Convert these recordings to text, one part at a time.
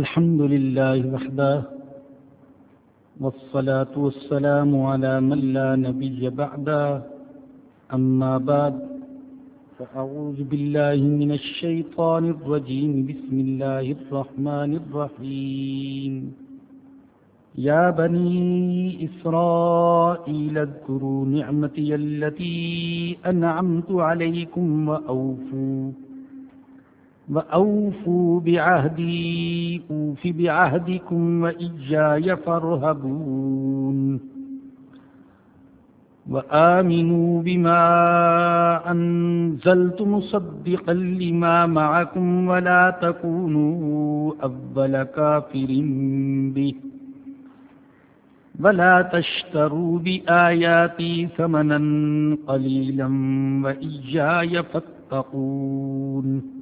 الحمد لله وحده، والصلاة والسلام على من لا نبي بعده، أما بعد، فأعوذ بالله من الشيطان الرجيم، بسم الله الرحمن الرحيم. يا بني إسرائيل اذكروا نعمتي التي أنعمت عليكم وأوفوا وأوفوا بعهدي، أوف بعهدكم وإجاي فارهبون. وآمنوا بما أنزلت مصدقا لما معكم ولا تكونوا أول كافر به. ولا تشتروا بآياتي ثمنا قليلا وإجاي فاتقون.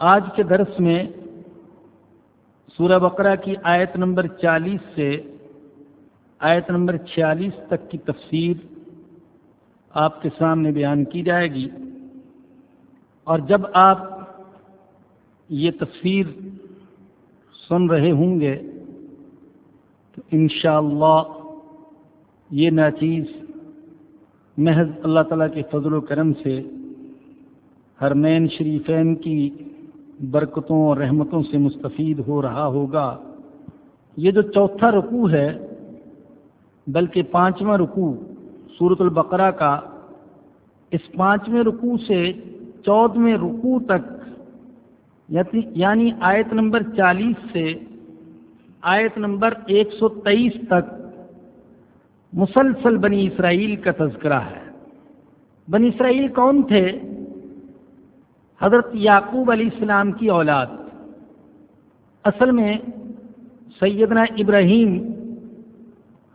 آج کے درس میں سورہ بقرہ کی آیت نمبر چالیس سے آیت نمبر چھیالیس تک کی تفسیر آپ کے سامنے بیان کی جائے گی۔ اور جب آپ یہ تفسیر سن رہے ہوں گے تو انشاءاللہ اللہ یہ ناچیز محض اللہ تعالیٰ کے فضل و کرم سے ہرمین شریفین کی برکتوں اور رحمتوں سے مستفید ہو رہا ہوگا۔ یہ جو چوتھا رکوع ہے، بلکہ پانچواں رکوع صورت البقرہ کا، اس پانچویں رکوع سے چودھویں رکوع تک یعنی-, یعنی آیت نمبر چالیس سے آیت نمبر ایک سو تیئیس تک مسلسل بنی اسرائیل کا تذکرہ ہے۔ بنی اسرائیل کون تھے؟ حضرت یعقوب علیہ السلام کی اولاد۔ اصل میں سیدنا ابراہیم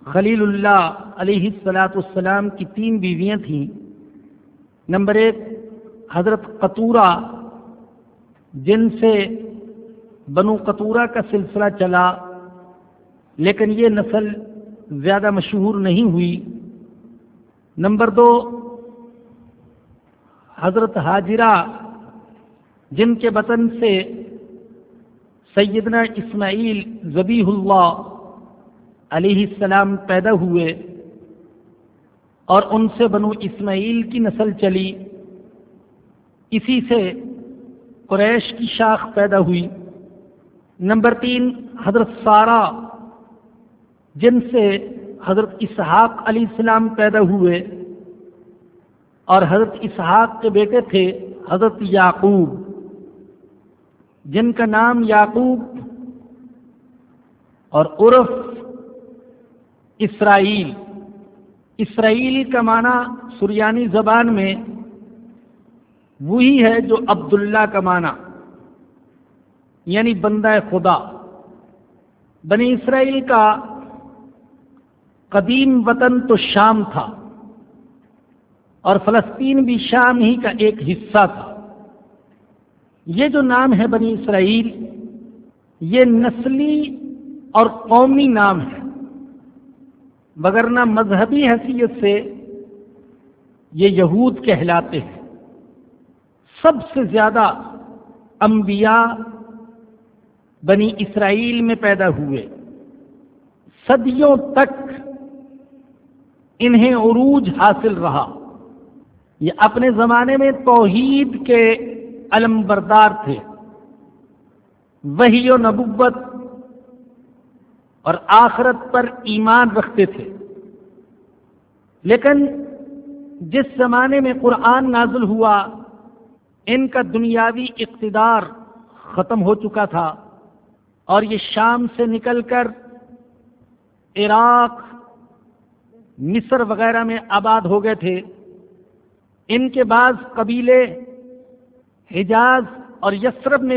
خلیل اللہ علیہ السلاۃ السلام کی تین بیویاں تھیں۔ نمبر ایک، حضرت قطورہ، جن سے بنو قطورہ کا سلسلہ چلا، لیکن یہ نسل زیادہ مشہور نہیں ہوئی۔ نمبر دو، حضرت حاجرہ جن کے وطن سے سیدنا اسماعیل ذبیح اللہ علیہ السلام پیدا ہوئے اور ان سے بنو اسماعیل کی نسل چلی، اسی سے قریش کی شاخ پیدا ہوئی۔ نمبر تین، حضرت سارا جن سے حضرت اسحاق علیہ السلام پیدا ہوئے اور حضرت اسحاق کے بیٹے تھے حضرت یعقوب۔ جن کا نام یعقوب اور عرف اسرائیل۔ اسرائیل کا معنی سریانی زبان میں وہی ہے جو عبداللہ کا معنی یعنی بندہ خدا۔ بنی اسرائیل کا قدیم وطن تو شام تھا اور فلسطین بھی شام ہی کا ایک حصہ تھا۔ یہ جو نام ہے بنی اسرائیل، یہ نسلی اور قومی نام ہے۔ مگر نہ مذہبی حیثیت سے یہ یہود کہلاتے ہیں۔ سب سے زیادہ انبیاء بنی اسرائیل میں پیدا ہوئے۔ صدیوں تک انہیں عروج حاصل رہا۔ یہ اپنے زمانے میں توحید کے علم بردار تھے۔ وہی و نبوت اور آخرت پر ایمان رکھتے تھے۔ لیکن جس زمانے میں قرآن نازل ہوا، ان کا دنیاوی اقتدار ختم ہو چکا تھا اور یہ شام سے نکل کر عراق، مصر وغیرہ میں آباد ہو گئے تھے۔ ان کے بعض قبیلے حجاز اور یسرب میں